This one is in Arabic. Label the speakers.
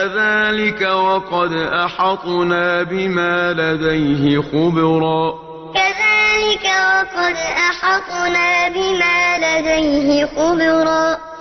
Speaker 1: كذلك وقد أحطنا بما لديه خبرا.
Speaker 2: كذلك وقد أحطنا بما لديه خبرا.